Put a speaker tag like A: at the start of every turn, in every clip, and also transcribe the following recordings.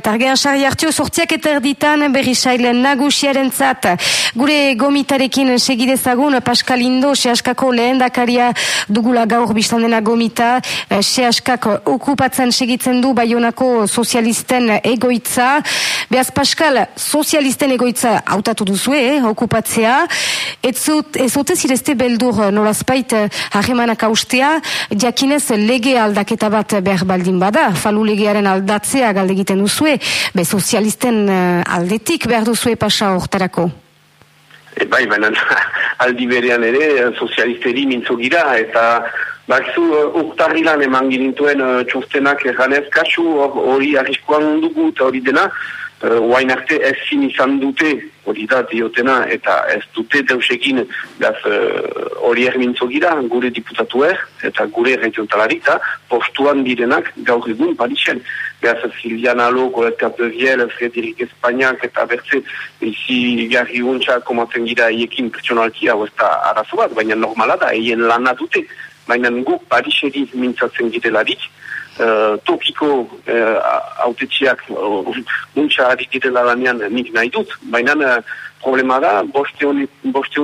A: Targean sari hartio sortziak eta erditan berri sailen nagusiaren zat. Gure gomitarekin segidezagun Pascal Indo, sehaskako lehen dakaria dugula gaur biztan dena gomita. Sehaskak okupatzen segitzen du baionako sozialisten egoitza. Beaz Pascal, sozialisten egoitza hautatu duzue, eh, okupatzea. Ez zote zirezte beldur nolazpait harremanak austea, diakinez lege aldaketa bat behar baldin bada. Falu legearen aldatzea galdegiten duzue be sozialisten uh, aldetik behar duzue pasa hortarako?
B: E, bai, baina aldi berean ere sozialisteri mintzo gira eta bakizu urtarri lan eman girintuen uh, txostenak eganez kasu hori arriskoan dugu eta hori dena Oain uh, arte ez zin izan dute hori da diotena eta ez dute deusekin hori uh, ermintzo gira gure diputatu er eta gure regiontalari postuan direnak gaur egun Parixen. Beaz Silviana Alo, Colette Capdeviel, Frederik Espainiak eta bertze izi garri guntza komatzen gira eiekin pertsonalki hau ez da arazo bat, baina normala da, eien lana dute, baina guk Parixeri mintzatzen girelarik, uh, tokiko uh, autetxiak uh, muntza ari direla lanean nik nahi dut, baina uh, problema da, bosteon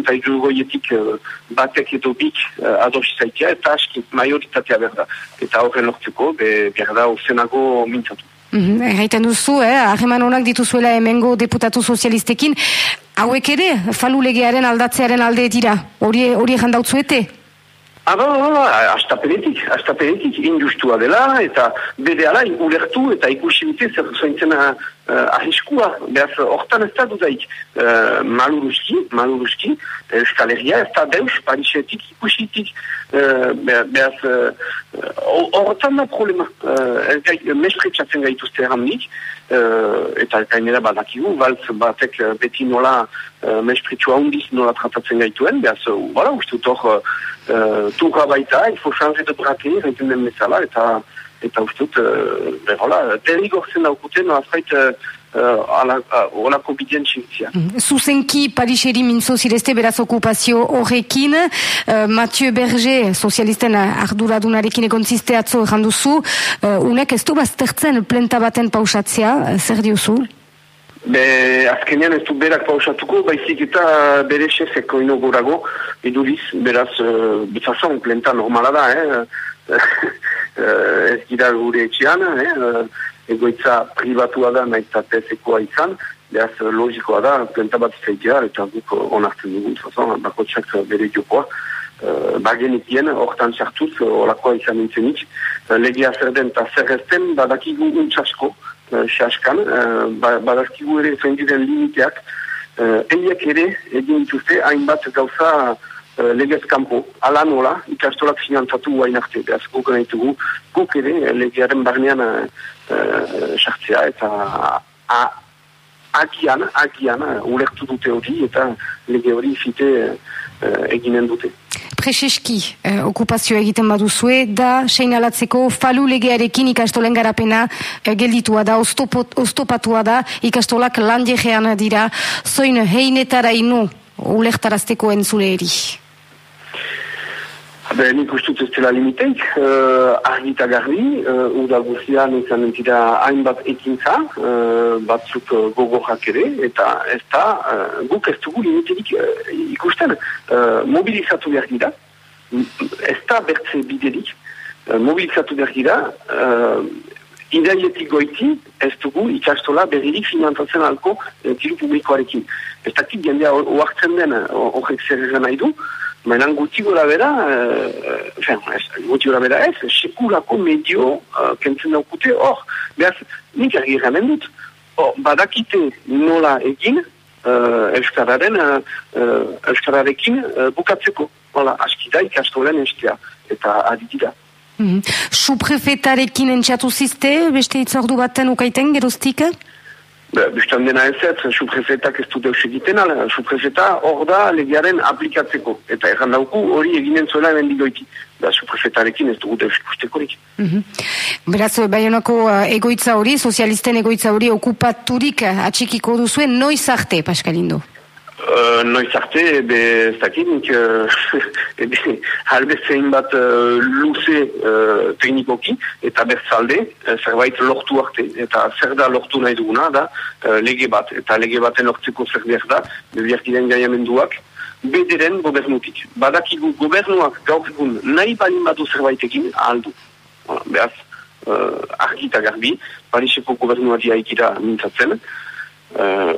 B: eta irurgoietik uh, batek edo bik uh, adosi zaitia, eta aski majoritatea berda. Eta horren lortzeko, be, berda, ozenago mintzatu.
A: Mm duzu, eh? ahreman honak dituzuela hemengo deputatu sozialistekin, hauek ere, falu legearen aldatzearen alde dira, hori, hori jandautzuete?
B: Aba, aba, aba, astapenetik, astapenetik injustua dela, eta bede alai ulertu eta ikusi dute zer zointzena uh, ahiskua, behaz, hortan ez da dudaik, uh, maluruski, maluruski, eskaleria, ez da deus, parisetik ikusitik, uh, behaz, hortan uh, da problema, uh, ez gai, mespretsatzen gaituzte errandik, uh, eta gainera badakigu, baltz batek beti nola uh, mespretsua hundiz nola tratatzen gaituen, behaz, uh, voilà, uste dut hor, uh, uh, turra baita, il faut changer de braquet, reiten den bezala, eta eta ustut, uh, berola, derrigortzen daukute, no azkait, uh, olako uh, bidien txintzia.
A: Mm. Zuzenki Pariseri mintzo zirezte beraz okupazio horrekin, uh, Mathieu Berger, sozialisten arduradunarekin egon zizteatzo erranduzu, uh, unek ez du baztertzen plenta baten pausatzea, zer diozu?
B: Be, azkenean ez du berak pausatuko, baizik eta bere xefeko inogurago, iduriz, beraz, uh, bizazon, plenta normala da, eh? ez gira gure etxean, eh? egoitza privatua da, nahi zatezekoa izan, beraz, logikoa da, plenta bat izaitea, eta guk onartzen dugu, bizazon, bako txak bere jokoa, uh, bagenik dien, hortan txartuz, horakoa izan nintzenik, uh, legia zer den, eta zer ezten, badakigu untxasko, xaskan, uh, ba, badazkigu ere zendiren limiteak, uh, eiek ere egin dituzte hainbat gauza uh, legez kampo, ala nola, ikastolak finantzatu guain arte, behaz guk nahi guk ere legearen barnean sartzea eta a, agian, agian, ulertu dute hori eta lege hori fite eginen dute
A: preseski eh, okupazio egiten baduzue, da seinalatzeko falu legearekin ikastolen garapena eh, gelditua da, oztopatua da, ikastolak landiegean dira, zoin heinetara inu ulektarazteko entzule eri.
B: Be, nik ustut ez dela limiteik, uh, argita garbi, uh, udal guztian izan entira hainbat ekintza, uh, batzuk uh, gogorrak ere, eta ez da, uh, guk ez dugu limiteik uh, ikusten, uh, mobilizatu behar gira, ez da bertze bidelik, uh, mobilizatu behar gira, uh, ideietik goiti, ez dugu ikastola berririk finanzatzen alko uh, tiru publikoarekin. Ez dakit jendea oartzen den horrek zer nahi du, Baina guti gura bera, uh, guti gura bera ez, sekulako medio uh, kentzen daukute hor. Beaz, nik argi eramen dut, oh, badakite nola egin uh, Euskararen, uh, Euskararekin uh, bukatzeko. Hola, askida ikastolen estea, eta aditida.
A: Mm -hmm. Suprefetarekin entxatu ziste, beste itzordu baten ukaiten geroztik?
B: Bistan dena ez ez, suprefetak ez du deus egiten, suprefeta hor da legiaren aplikatzeko. Eta erran dauku hori eginen zuela hemen digoiti. Da suprefetarekin ez dugu deus ikustekorik.
A: Mm -hmm. Beraz, baionako uh, egoitza hori, sozialisten egoitza hori okupaturik atxikiko duzuen, noiz arte, Paskalindo?
B: Uh, noiz arte, ebe ez dakit, nik ebe halbezein bat uh, luze uh, teknikoki eta berzalde, uh, zerbait lortu arte, eta zer da lortu nahi duguna da uh, lege bat, eta lege baten lortzeko zer behar da, bebiarkidean gaiamenduak, bederen gobernutik. Badakigu gobernuak gaur egun nahi balin badu zerbaitekin aldu. Beaz, uh, argi eta garbi, Pariseko gobernuari haikira mintzatzen, uh,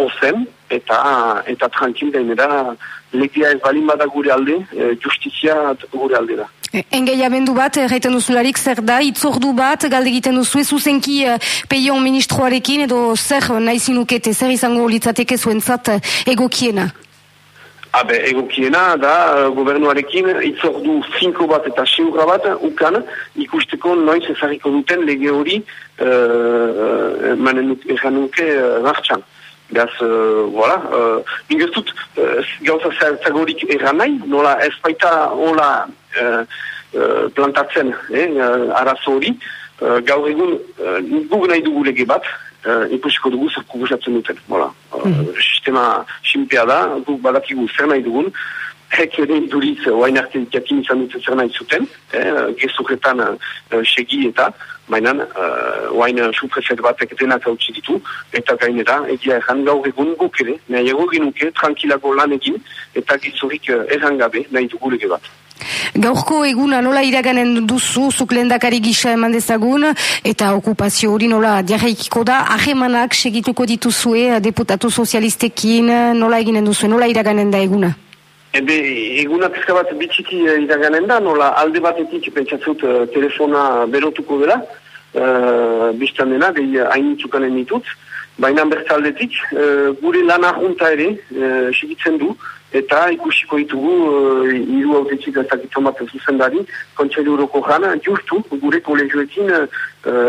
B: ozen, eta eta tranquil gainera legia ez balin bada gure alde, e, justizia gure alde da.
A: E, engeiamendu bat, erraiten duzularik, zer da, itzordu bat, galde egiten duzu, zuzenki uh, peion ministroarekin, edo zer nahi zinukete, zer izango litzateke zuentzat egokiena?
B: Habe, egokiena da, gobernuarekin, itzordu finko bat eta siurra bat, ukan, ikusteko noiz ezariko duten lege hori, uh, manen nuke uh, martxan. Beaz, uh, voilà, uh, ingez dut, uh, gauza zagorik erran nahi, nola ez baita hola uh, uh, plantatzen eh, uh, arazo hori, uh, gaur egun uh, guk nahi dugu lege bat, uh, ikusiko dugu zer kugusatzen duten, voilà. Uh, sistema simpea da, guk badakigu zer nahi dugun, hek ere duriz, oain arte jakin izan duten zer nahi zuten, eh, gezurretan uh, segi eta, mainan, uh, oain suprefet batek denak hau ditu, eta gainera, egia erran gaur egun guk ere, nahi ego ginuke, tranquilago lan egin, eta gizurik uh, erran gabe nahi dugu lege bat.
A: Gaurko eguna nola iraganen duzu, zuk lehendakari gisa eman dezagun, eta okupazio hori nola diarraikiko da, ahemanak segituko dituzue, deputatu sozialistekin, nola eginen duzu, nola iraganen da eguna?
B: Ebe, eguna pizka bat bitxiki uh, iraganen da, nola alde batetik pentsatzut uh, telefona berotuko dela, uh, biztan dena, gehi hainitzukanen ditut, baina bertzaldetik, uh, gure lana junta ere, uh, segitzen du, eta ikusiko ditugu, uh, iru autetxik ez dakitzen bat zuzendari, kontsailu uroko jana, justu, gure kolegioekin uh,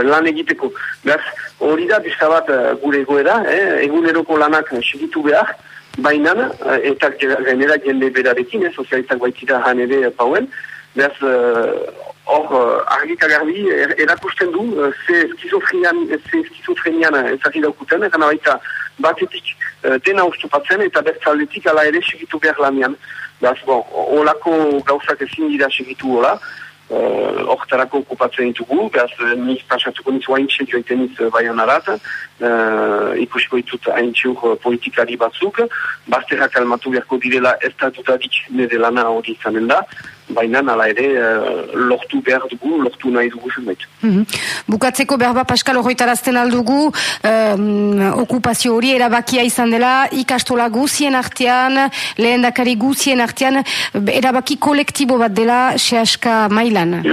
B: lan egiteko. Beraz, hori da, pizka bat gure egoera, eh, eguneroko lanak segitu behar, Baina, eh, eta genera jende berarekin, eh, sozialistak baitira han ere pauen, behaz, eh, hor, uh, argita garbi, er, erakusten du, uh, ze skizofrenian ezagir daukuten, eta baita batetik dena ustupatzen, eta bertzaldetik ala ere segitu behar lanian. Behaz, bon, olako gauzak ezin dira segitu hola, uh, okupatzen ditugu, behaz, nik pasatuko nizu haintxe joiten niz baian arat, uh, ikusiko ditut haintxur politikari batzuk, bazterrak almatu beharko direla ez da dutarik nire lana hori izanen da, baina nala ere uh, lortu behar dugu, lortu nahi dugu zenbait. Mm -hmm.
A: Bukatzeko behar bat Paskal horretarazten aldugu, um, okupazio hori erabakia izan dela, ikastola guzien artean, lehen dakari guzien artean, erabaki kolektibo bat dela, sehaska mailan.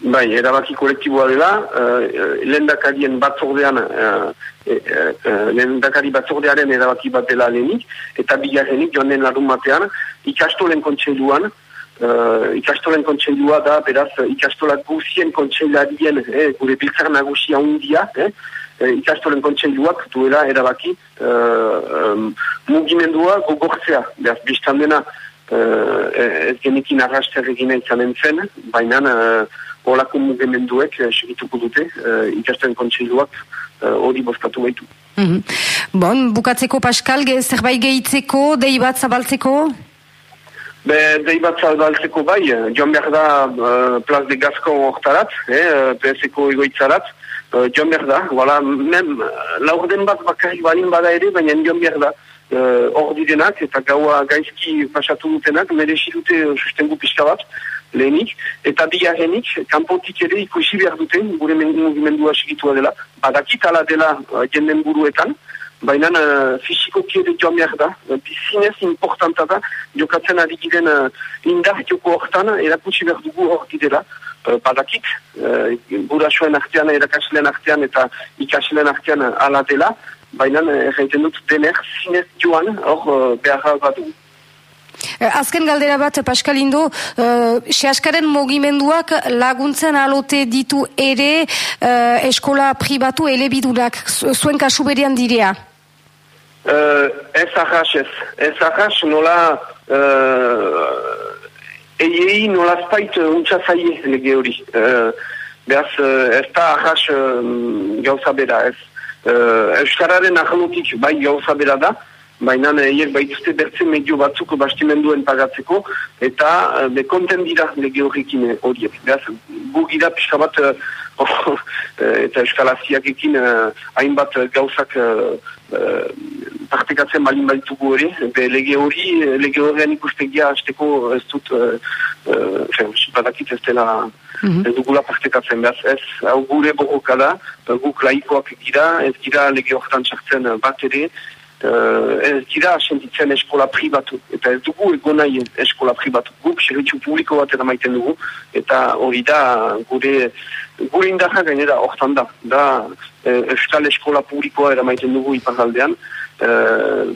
B: Bai, erabaki kolektiboa dela, uh, lehen dakarien batzordean, uh, uh, lehen dakari batzordearen erabaki bat dela lehenik, eta bigarrenik, joan den larun batean, ikastolen kontseiluan, uh, ikastolen kontseilua da, beraz, ikastola guzien kontseilarien, eh, gure biltzar nagusia undia, eh, eh, ikastolen kontseiluak duela erabaki uh, um, mugimendua gogortzea, beraz, biztan dena, uh, ez genekin arraster egina izanen zen, baina uh, olako mugimenduek uh, segituko dute uh, ikastolen kontseiluak hori uh, bozkatu baitu.
A: Mm -hmm. Bon, bukatzeko Pascal, zerbait gehitzeko, dei bat zabaltzeko?
B: Be, dei bat zalbaltzeko bai, joan behar da uh, Plaz de Gascon hortarat, eh, PSko egoitzarat, uh, joan behar da, wala, mem, laur den bat bakarrik balin bada ere, baina joan behar da, hor uh, direnak eta gaua gaizki pasatu dutenak, merexi dute sustengu pista bat, lehenik, eta bigarrenik, kanpotik ere ikusi behar duten, gure mugimendua segitua dela, badakit dela uh, jenden buruetan, baina uh, fiziko kiede joan behar da, bizinez importanta da, jokatzen ari giren uh, indar joko hortan, erakutsi behar dugu hor didela, uh, badakik, uh, burasoen artean, erakasleen artean eta ikasleen artean ala dela, baina erraiten dut dener zinez joan hor uh, behar bat dugu.
A: Azken galdera bat, Paskalindo, uh, sehaskaren mogimenduak laguntzen alote ditu ere uh, eskola pribatu elebidunak, zuen kasu berean direa?
B: Uh, ez ahas ez. Ez ahas nola uh, eiei nola spait untsa zaie lege hori. Uh, Beaz, uh, ez da ahas uh, gauza bera ez. Uh, Euskararen ahalotik bai gauza bera da, baina hiek baituzte bertzen medio batzuk bastimenduen pagatzeko, eta be konten dira lege horrekin horiek. Beraz, gu gira pixka bat, eta eskalaziak ekin hainbat gauzak partekatzen balin balitugu hori, be lege hori, lege horrean ikustegia hasteko ez dut, badakit ez dela, mm ez dugula partekatzen behaz, ez, hau gure borroka da, guk laikoak gira, ez gira lege horretan txartzen bat ere, ez dira sentitzen eskola pribatu, eta ez dugu egon nahi eskola pribatu. Guk servitzu publiko bat maiten dugu, eta hori da gure, gure indarra gainera hortan da. Da euskal eskola publikoa eramaiten dugu iparaldean, uh,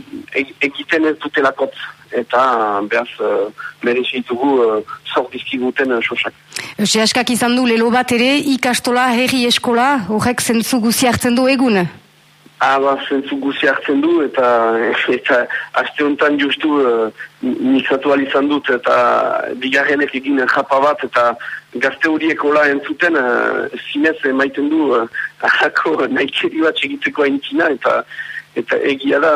B: egiten ez dutelakot eta behaz uh, merezitugu uh, zor dizkiguten uh, sosak.
A: Ose askak izan du lelo bat ere ikastola herri eskola horrek zentzu guzi hartzen du egun?
B: Aba zentzu guzi hartzen du eta eta aste honetan justu uh, nizatu izan dut eta bigarrenek egin japa bat eta gazte horiek hola entzuten uh, zinez emaiten du uh, ahako nahi bat egiteko haintzina eta eta egia da,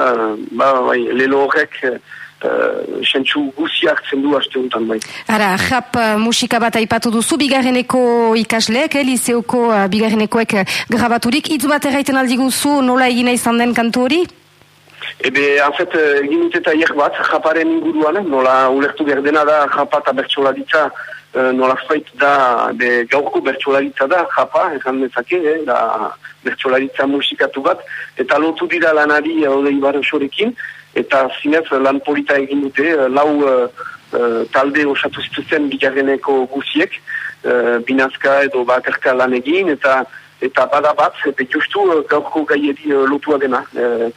B: ba, bai, lelo horrek, uh, sentzu guzi hartzen du haste honetan, bai.
A: Ara, jap uh, musika bat aipatu duzu, bigarreneko ikasleek, eh, liseoko uh, bigarrenekoek grabaturik, hitz bat erraiten aldi guzu, nola egina izan den kantu hori?
B: Ebe, anfet, egin dut eta bat, japaren inguruan, nola ulertu berdena da, japat abertsoladitza, Uh, nola zait da de gaurko bertsolaritza da, japa, ezan dezake, eh, da bertsolaritza musikatu bat, eta lotu dira lanari hori uh, sorekin, eta zinez lan polita egin dute, lau uh, talde osatu zituzen bigarreneko guziek, uh, binazka edo bakarka lan egin, eta eta bada bat, eta justu gaurko gaieri lotua dena, uh,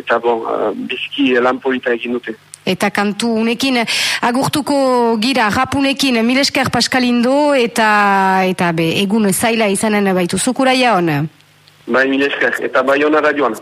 B: eta bon, uh, bizki lan polita egin dute.
A: Eta kantu unekin, agurtuko gira, rapunekin, milesker paskalindo, eta, eta be, egun zaila izanen baitu. Zukura jaon?
B: Bai, milesker, eta bai hona radioan.